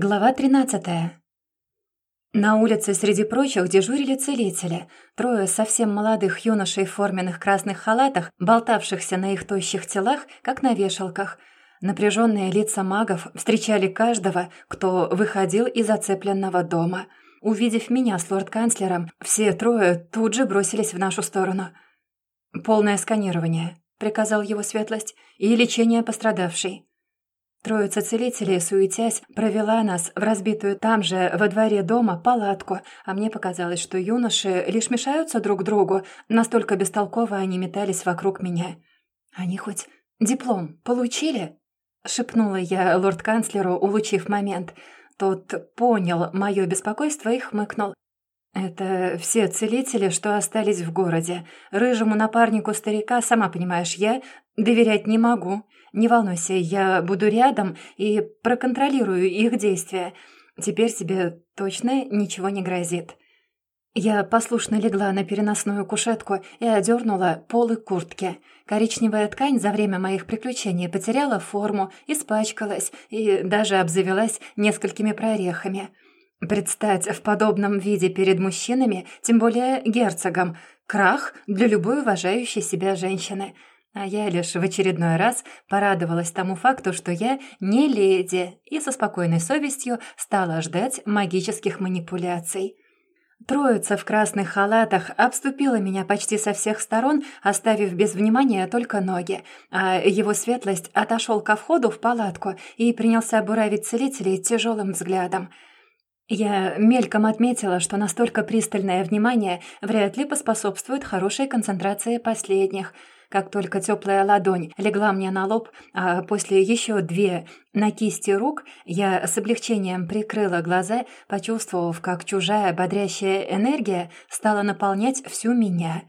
Глава 13. На улице среди прочих дежурили целители. Трое совсем молодых юношей в форменных красных халатах, болтавшихся на их тощих телах, как на вешалках. Напряженные лица магов встречали каждого, кто выходил из оцепленного дома. Увидев меня с лорд-канцлером, все трое тут же бросились в нашу сторону. «Полное сканирование», — приказал его светлость, — «и лечение пострадавшей». Троица целителей, суетясь, провела нас в разбитую там же, во дворе дома, палатку, а мне показалось, что юноши лишь мешаются друг другу, настолько бестолково они метались вокруг меня. «Они хоть диплом получили?» — шепнула я лорд-канцлеру, улучив момент. Тот понял мое беспокойство и хмыкнул. «Это все целители, что остались в городе. Рыжему напарнику старика, сама понимаешь, я доверять не могу». Не волнуйся, я буду рядом и проконтролирую их действия. Теперь тебе точно ничего не грозит». Я послушно легла на переносную кушетку и одернула полы куртки. Коричневая ткань за время моих приключений потеряла форму, испачкалась и даже обзавелась несколькими прорехами. Предстать в подобном виде перед мужчинами, тем более герцогом, крах для любой уважающей себя женщины — а я лишь в очередной раз порадовалась тому факту, что я не леди, и со спокойной совестью стала ждать магических манипуляций. Троица в красных халатах обступила меня почти со всех сторон, оставив без внимания только ноги, а его светлость отошел ко входу в палатку и принялся буравить целителей тяжелым взглядом. Я мельком отметила, что настолько пристальное внимание вряд ли поспособствует хорошей концентрации последних – как только теплая ладонь легла мне на лоб, а после еще две на кисти рук, я с облегчением прикрыла глаза, почувствовав, как чужая бодрящая энергия стала наполнять всю меня.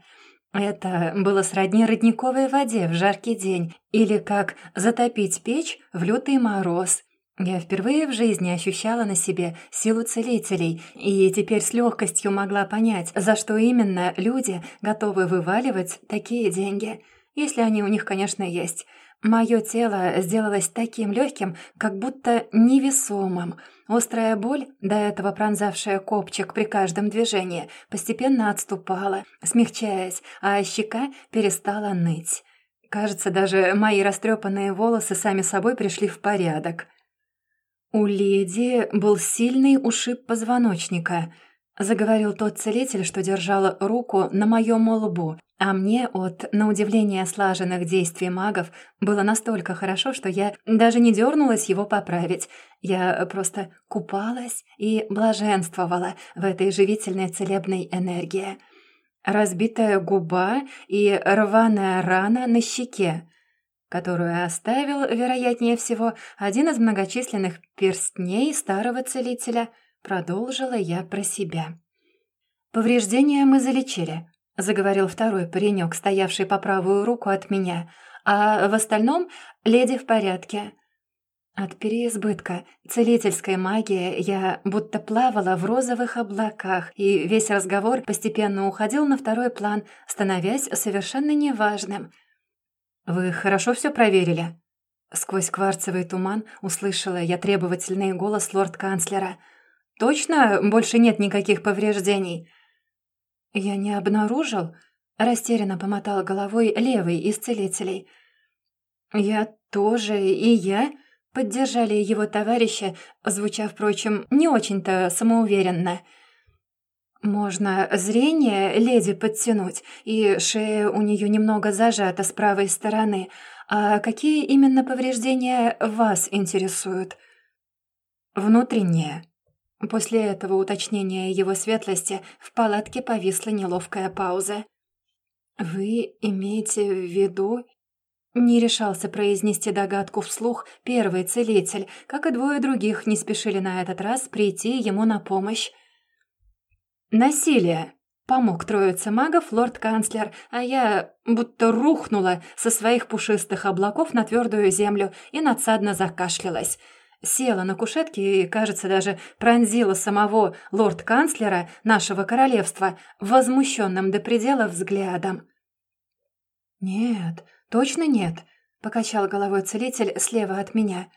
Это было сродни родниковой воде в жаркий день или как затопить печь в лютый мороз. Я впервые в жизни ощущала на себе силу целителей и теперь с легкостью могла понять, за что именно люди готовы вываливать такие деньги если они у них, конечно, есть. Мое тело сделалось таким легким, как будто невесомым. Острая боль, до этого пронзавшая копчик при каждом движении, постепенно отступала, смягчаясь, а щека перестала ныть. Кажется, даже мои растрепанные волосы сами собой пришли в порядок. У леди был сильный ушиб позвоночника — Заговорил тот целитель, что держал руку на моем лбу, а мне от, на удивление слаженных действий магов, было настолько хорошо, что я даже не дернулась его поправить. Я просто купалась и блаженствовала в этой живительной целебной энергии. Разбитая губа и рваная рана на щеке, которую оставил, вероятнее всего, один из многочисленных перстней старого целителя — Продолжила я про себя. «Повреждения мы залечили», — заговорил второй паренек, стоявший по правую руку от меня, «а в остальном леди в порядке». От переизбытка целительской магии я будто плавала в розовых облаках, и весь разговор постепенно уходил на второй план, становясь совершенно неважным. «Вы хорошо все проверили?» Сквозь кварцевый туман услышала я требовательный голос лорд-канцлера — Точно больше нет никаких повреждений?» «Я не обнаружил», — растерянно помотал головой левый из целителей. «Я тоже и я», — поддержали его товарища, звуча, впрочем, не очень-то самоуверенно. «Можно зрение леди подтянуть, и шея у нее немного зажата с правой стороны. А какие именно повреждения вас интересуют?» «Внутренние», После этого уточнения его светлости в палатке повисла неловкая пауза. «Вы имеете в виду...» Не решался произнести догадку вслух первый целитель, как и двое других не спешили на этот раз прийти ему на помощь. «Насилие!» — помог троице магов лорд-канцлер, а я будто рухнула со своих пушистых облаков на твердую землю и надсадно закашлялась — села на кушетке и, кажется, даже пронзила самого лорд-канцлера нашего королевства возмущенным до предела взглядом. «Нет, точно нет», — покачал головой целитель слева от меня.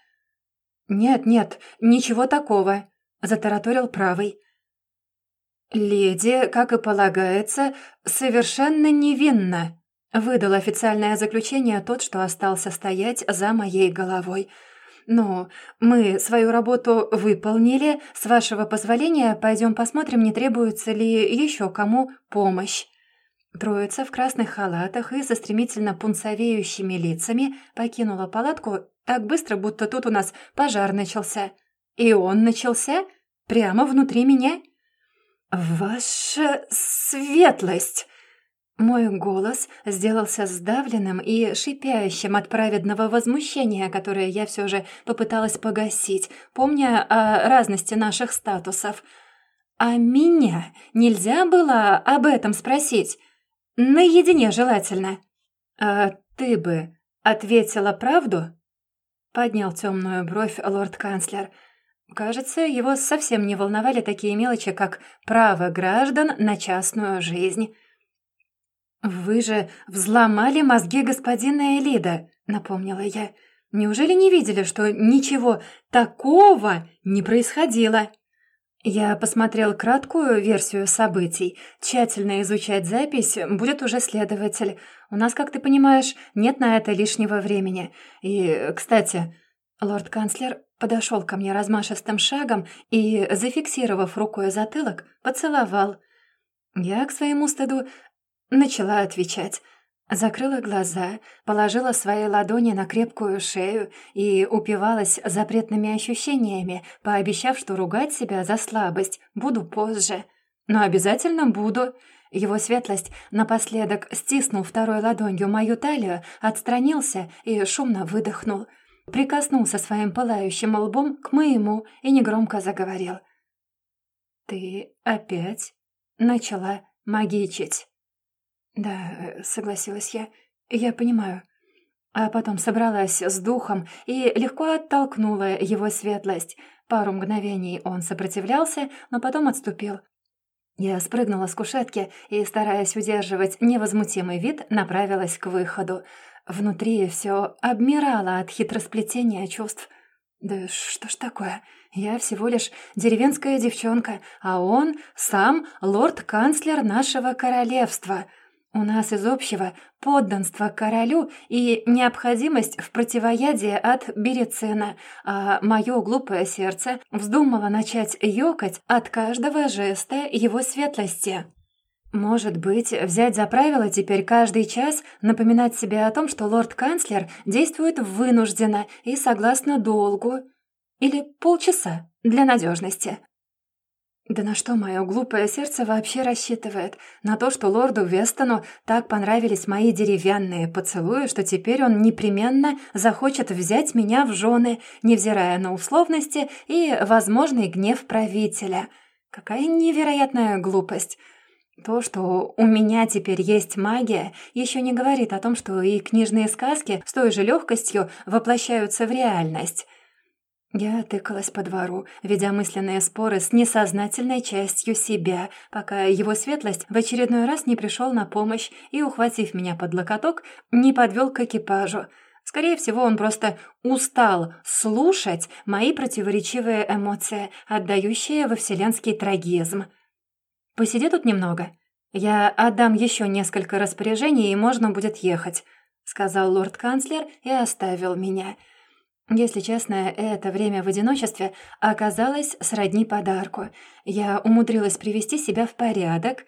«Нет, нет, ничего такого», — затараторил правый. «Леди, как и полагается, совершенно невинна», — выдал официальное заключение тот, что остался стоять за моей головой. «Ну, мы свою работу выполнили. С вашего позволения пойдем посмотрим, не требуется ли еще кому помощь». Троица в красных халатах и со стремительно пунцовеющими лицами покинула палатку так быстро, будто тут у нас пожар начался. И он начался прямо внутри меня. «Ваша светлость!» Мой голос сделался сдавленным и шипящим от праведного возмущения, которое я все же попыталась погасить, помня о разности наших статусов. «А меня нельзя было об этом спросить?» Наедине желательно. А ты бы ответила правду? Поднял темную бровь лорд-канцлер. Кажется, его совсем не волновали такие мелочи, как право граждан на частную жизнь. «Вы же взломали мозги господина Элида», — напомнила я. «Неужели не видели, что ничего такого не происходило?» Я посмотрел краткую версию событий. Тщательно изучать запись будет уже следователь. У нас, как ты понимаешь, нет на это лишнего времени. И, кстати, лорд-канцлер подошел ко мне размашистым шагом и, зафиксировав рукой затылок, поцеловал. Я, к своему стыду, начала отвечать. Закрыла глаза, положила свои ладони на крепкую шею и упивалась запретными ощущениями, пообещав, что ругать себя за слабость буду позже. Но обязательно буду. Его светлость напоследок стиснул второй ладонью мою талию, отстранился и шумно выдохнул. Прикоснулся своим пылающим лбом к моему и негромко заговорил. «Ты опять начала магичить». «Да», — согласилась я, — «я понимаю». А потом собралась с духом и легко оттолкнула его светлость. Пару мгновений он сопротивлялся, но потом отступил. Я спрыгнула с кушетки и, стараясь удерживать невозмутимый вид, направилась к выходу. Внутри все обмирало от хитросплетения чувств. «Да что ж такое? Я всего лишь деревенская девчонка, а он сам лорд-канцлер нашего королевства». У нас из общего подданство королю и необходимость в противоядии от берецена, а мое глупое сердце вздумало начать ёкать от каждого жеста его светлости. Может быть, взять за правило теперь каждый час напоминать себе о том, что лорд-канцлер действует вынужденно и согласно долгу. Или полчаса для надежности. Да на что мое глупое сердце вообще рассчитывает? На то, что лорду Вестону так понравились мои деревянные поцелуи, что теперь он непременно захочет взять меня в жены, невзирая на условности и возможный гнев правителя. Какая невероятная глупость! То, что у меня теперь есть магия, еще не говорит о том, что и книжные сказки с той же легкостью воплощаются в реальность. Я тыкалась по двору, ведя мысленные споры с несознательной частью себя, пока его светлость в очередной раз не пришел на помощь и, ухватив меня под локоток, не подвел к экипажу. Скорее всего, он просто устал слушать мои противоречивые эмоции, отдающие во вселенский трагизм. «Посиди тут немного. Я отдам еще несколько распоряжений, и можно будет ехать», — сказал лорд-канцлер и оставил меня — если честно, это время в одиночестве оказалось сродни подарку. Я умудрилась привести себя в порядок.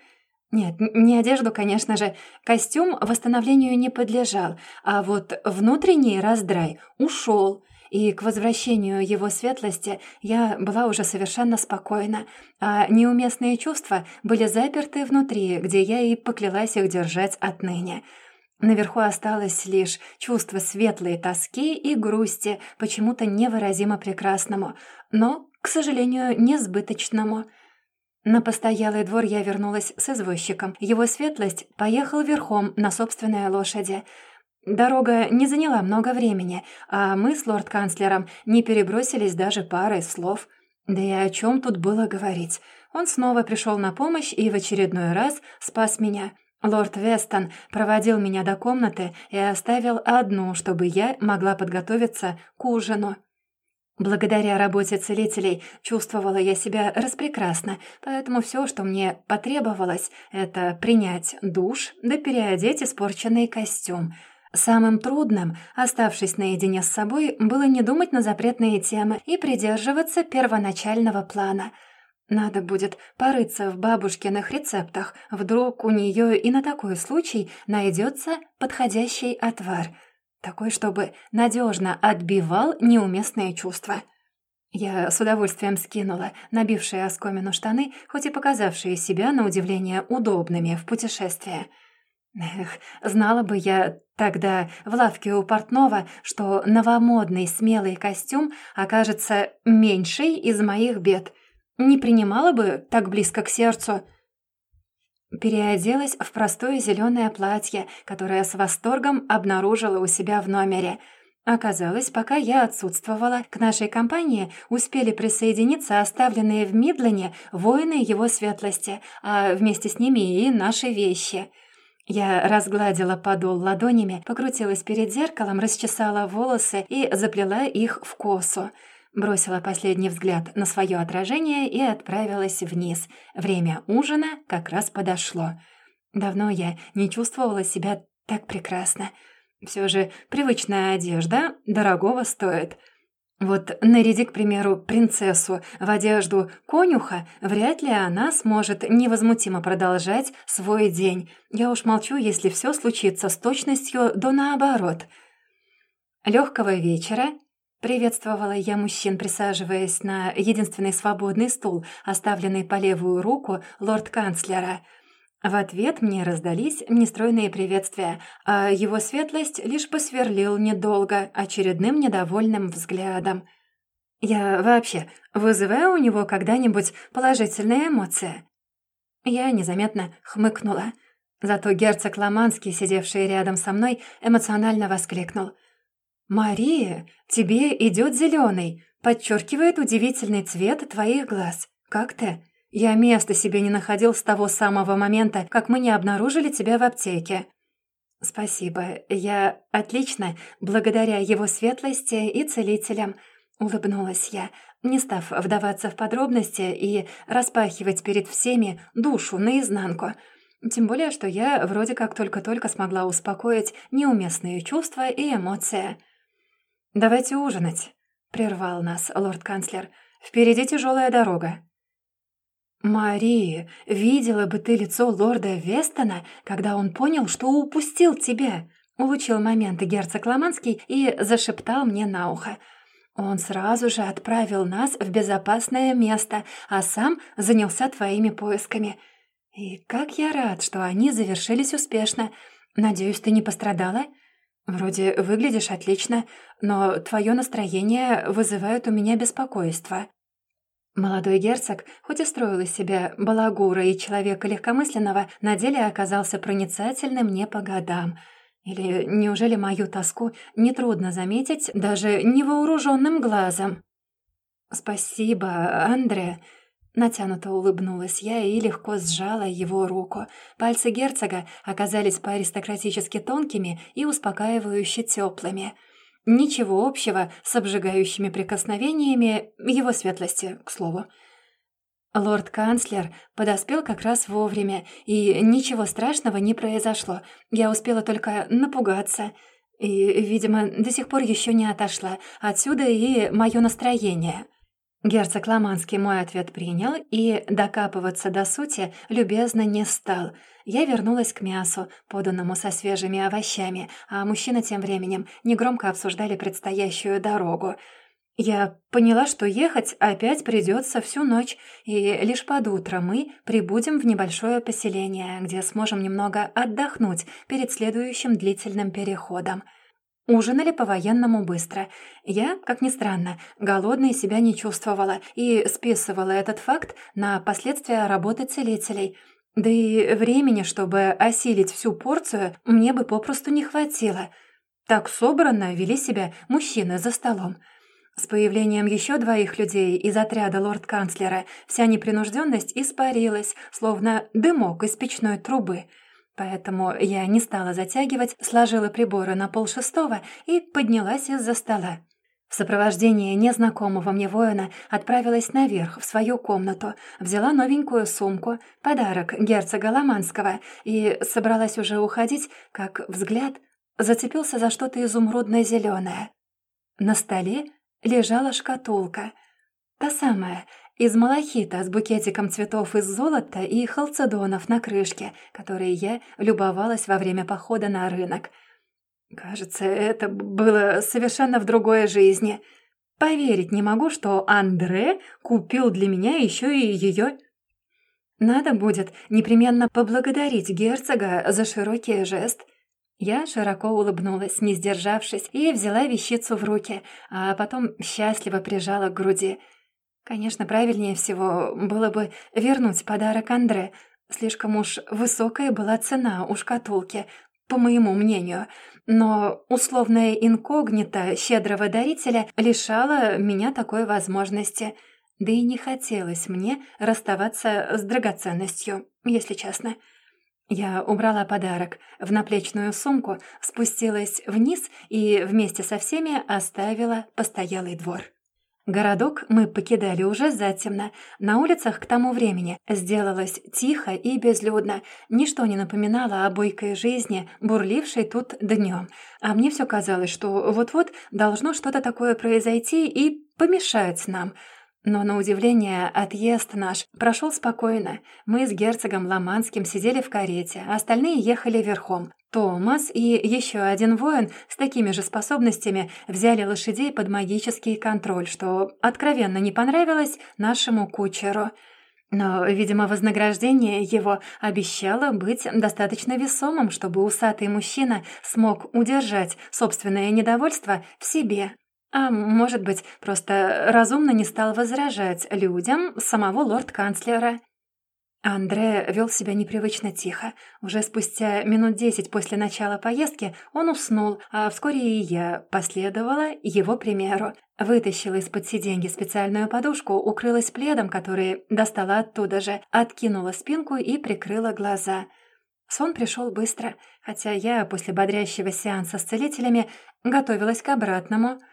Нет, не одежду, конечно же. Костюм восстановлению не подлежал, а вот внутренний раздрай ушел. И к возвращению его светлости я была уже совершенно спокойна, а неуместные чувства были заперты внутри, где я и поклялась их держать отныне — Наверху осталось лишь чувство светлой тоски и грусти, почему-то невыразимо прекрасному, но, к сожалению, несбыточному. На постоялый двор я вернулась с извозчиком. Его светлость поехал верхом на собственной лошади. Дорога не заняла много времени, а мы с лорд-канцлером не перебросились даже парой слов. Да и о чем тут было говорить? Он снова пришел на помощь и в очередной раз спас меня — Лорд Вестон проводил меня до комнаты и оставил одну, чтобы я могла подготовиться к ужину. Благодаря работе целителей чувствовала я себя распрекрасно, поэтому все, что мне потребовалось, это принять душ да переодеть испорченный костюм. Самым трудным, оставшись наедине с собой, было не думать на запретные темы и придерживаться первоначального плана. Надо будет порыться в бабушкиных рецептах, вдруг у нее и на такой случай найдется подходящий отвар — такой, чтобы надежно отбивал неуместные чувства. Я с удовольствием скинула набившие оскомину штаны, хоть и показавшие себя, на удивление, удобными в путешествии. Эх, знала бы я тогда в лавке у портного, что новомодный смелый костюм окажется меньшей из моих бед. Не принимала бы так близко к сердцу — Переоделась в простое зеленое платье, которое с восторгом обнаружила у себя в номере. Оказалось, пока я отсутствовала, к нашей компании успели присоединиться оставленные в Мидлене воины его светлости, а вместе с ними и наши вещи. Я разгладила подол ладонями, покрутилась перед зеркалом, расчесала волосы и заплела их в косу. Бросила последний взгляд на свое отражение и отправилась вниз. Время ужина как раз подошло. Давно я не чувствовала себя так прекрасно. Все же привычная одежда дорогого стоит. Вот наряди, к примеру, принцессу в одежду конюха, вряд ли она сможет невозмутимо продолжать свой день. Я уж молчу, если все случится с точностью до наоборот. Легкого вечера Приветствовала я мужчин, присаживаясь на единственный свободный стул, оставленный по левую руку лорд-канцлера. В ответ мне раздались нестройные приветствия, а его светлость лишь посверлил недолго очередным недовольным взглядом. «Я вообще вызываю у него когда-нибудь положительные эмоции?» Я незаметно хмыкнула. Зато герцог Ломанский, сидевший рядом со мной, эмоционально воскликнул — «Мария, тебе идет зеленый, подчеркивает удивительный цвет твоих глаз. Как ты? Я места себе не находил с того самого момента, как мы не обнаружили тебя в аптеке». «Спасибо, я отлично, благодаря его светлости и целителям», — улыбнулась я, не став вдаваться в подробности и распахивать перед всеми душу наизнанку. Тем более, что я вроде как только-только смогла успокоить неуместные чувства и эмоции. «Давайте ужинать», — прервал нас лорд-канцлер. «Впереди тяжелая дорога». «Мария, видела бы ты лицо лорда Вестона, когда он понял, что упустил тебя», — улучил момент герцог Ломанский и зашептал мне на ухо. «Он сразу же отправил нас в безопасное место, а сам занялся твоими поисками. И как я рад, что они завершились успешно. Надеюсь, ты не пострадала?» «Вроде выглядишь отлично, но твое настроение вызывает у меня беспокойство». Молодой герцог, хоть и строил из себя балагура и человека легкомысленного, на деле оказался проницательным не по годам. Или неужели мою тоску нетрудно заметить даже невооруженным глазом? «Спасибо, Андре», Натянуто улыбнулась я и легко сжала его руку. Пальцы герцога оказались по-аристократически тонкими и успокаивающе теплыми. Ничего общего с обжигающими прикосновениями его светлости, к слову. Лорд-канцлер подоспел как раз вовремя, и ничего страшного не произошло. Я успела только напугаться. И, видимо, до сих пор еще не отошла. Отсюда и мое настроение. Герцог Ломанский мой ответ принял и докапываться до сути любезно не стал. Я вернулась к мясу, поданному со свежими овощами, а мужчины тем временем негромко обсуждали предстоящую дорогу. Я поняла, что ехать опять придется всю ночь, и лишь под утро мы прибудем в небольшое поселение, где сможем немного отдохнуть перед следующим длительным переходом — Ужинали по-военному быстро. Я, как ни странно, голодной себя не чувствовала и списывала этот факт на последствия работы целителей. Да и времени, чтобы осилить всю порцию, мне бы попросту не хватило. Так собранно вели себя мужчины за столом. С появлением еще двоих людей из отряда лорд-канцлера вся непринужденность испарилась, словно дымок из печной трубы — Поэтому я не стала затягивать, сложила приборы на полшестого и поднялась из-за стола. В сопровождении незнакомого мне воина отправилась наверх, в свою комнату, взяла новенькую сумку, подарок герцога Ломанского, и собралась уже уходить, как взгляд зацепился за что-то изумрудно-зеленое. На столе лежала шкатулка. Та самая, из малахита с букетиком цветов из золота и халцедонов на крышке, которые я любовалась во время похода на рынок. Кажется, это было совершенно в другой жизни. Поверить не могу, что Андре купил для меня еще и ее. Надо будет непременно поблагодарить герцога за широкий жест. Я широко улыбнулась, не сдержавшись, и взяла вещицу в руки, а потом счастливо прижала к груди. Конечно, правильнее всего было бы вернуть подарок Андре. Слишком уж высокая была цена у шкатулки, по моему мнению. Но условное инкогнито щедрого дарителя лишало меня такой возможности. Да и не хотелось мне расставаться с драгоценностью, если честно. Я убрала подарок в наплечную сумку, спустилась вниз и вместе со всеми оставила постоялый двор. Городок мы покидали уже затемно. На улицах к тому времени сделалось тихо и безлюдно. Ничто не напоминало о бойкой жизни, бурлившей тут днем. А мне все казалось, что вот-вот должно что-то такое произойти и помешать нам — но, на удивление, отъезд наш прошел спокойно. Мы с герцогом Ломанским сидели в карете, а остальные ехали верхом. Томас и еще один воин с такими же способностями взяли лошадей под магический контроль, что откровенно не понравилось нашему кучеру. Но, видимо, вознаграждение его обещало быть достаточно весомым, чтобы усатый мужчина смог удержать собственное недовольство в себе. А может быть, просто разумно не стал возражать людям самого лорд-канцлера. Андре вел себя непривычно тихо. Уже спустя минут десять после начала поездки он уснул, а вскоре и я последовала его примеру. Вытащила из-под сиденья специальную подушку, укрылась пледом, который достала оттуда же, откинула спинку и прикрыла глаза. Сон пришел быстро, хотя я после бодрящего сеанса с целителями готовилась к обратному –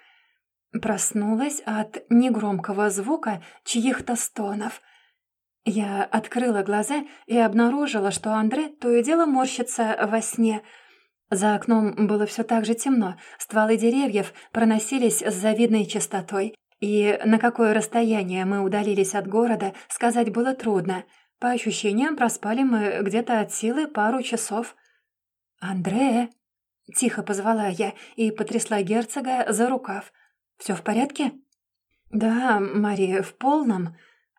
Проснулась от негромкого звука чьих-то стонов. Я открыла глаза и обнаружила, что Андре то и дело морщится во сне. За окном было все так же темно, стволы деревьев проносились с завидной частотой, и на какое расстояние мы удалились от города, сказать было трудно. По ощущениям, проспали мы где-то от силы пару часов. «Андре!» — тихо позвала я и потрясла герцога за рукав. Все в порядке?» «Да, Мария, в полном».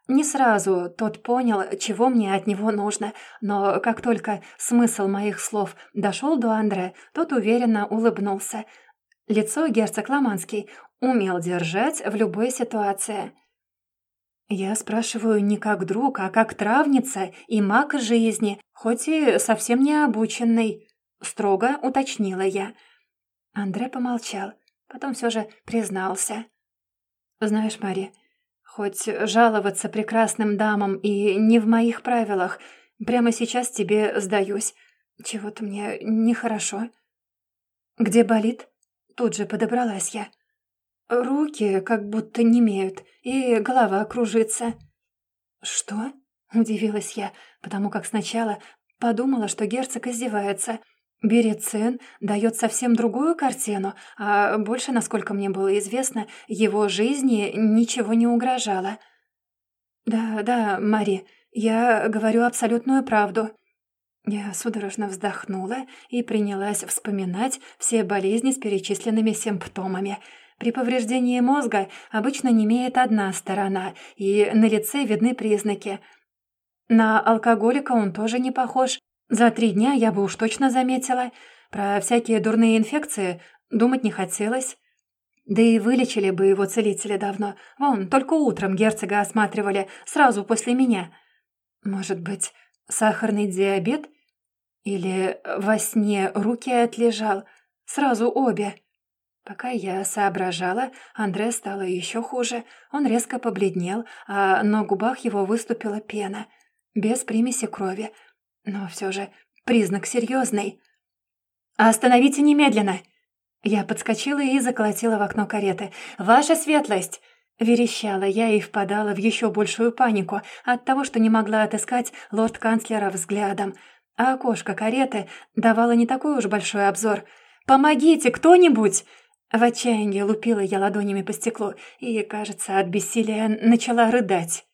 Не сразу тот понял, чего мне от него нужно, но как только смысл моих слов дошел до Андре, тот уверенно улыбнулся. Лицо герцог Ломанский умел держать в любой ситуации. «Я спрашиваю не как друг, а как травница и маг жизни, хоть и совсем не обученный», — строго уточнила я. Андре помолчал. Потом все же признался. «Знаешь, Мари, хоть жаловаться прекрасным дамам и не в моих правилах, прямо сейчас тебе сдаюсь. Чего-то мне нехорошо». «Где болит?» Тут же подобралась я. «Руки как будто немеют, и голова кружится». «Что?» — удивилась я, потому как сначала подумала, что герцог издевается — Берецен дает совсем другую картину, а больше, насколько мне было известно, его жизни ничего не угрожало. «Да, да, Мари, я говорю абсолютную правду». Я судорожно вздохнула и принялась вспоминать все болезни с перечисленными симптомами. При повреждении мозга обычно не имеет одна сторона, и на лице видны признаки. На алкоголика он тоже не похож, за три дня я бы уж точно заметила. Про всякие дурные инфекции думать не хотелось. Да и вылечили бы его целители давно. Вон, только утром герцога осматривали, сразу после меня. Может быть, сахарный диабет? Или во сне руки отлежал? Сразу обе. Пока я соображала, Андре стало еще хуже. Он резко побледнел, а на губах его выступила пена. Без примеси крови. Но все же признак серьезный. «Остановите немедленно!» Я подскочила и заколотила в окно кареты. «Ваша светлость!» Верещала я и впадала в еще большую панику от того, что не могла отыскать лорд-канцлера взглядом. А окошко кареты давало не такой уж большой обзор. «Помогите, кто-нибудь!» В отчаянии лупила я ладонями по стеклу и, кажется, от бессилия начала рыдать.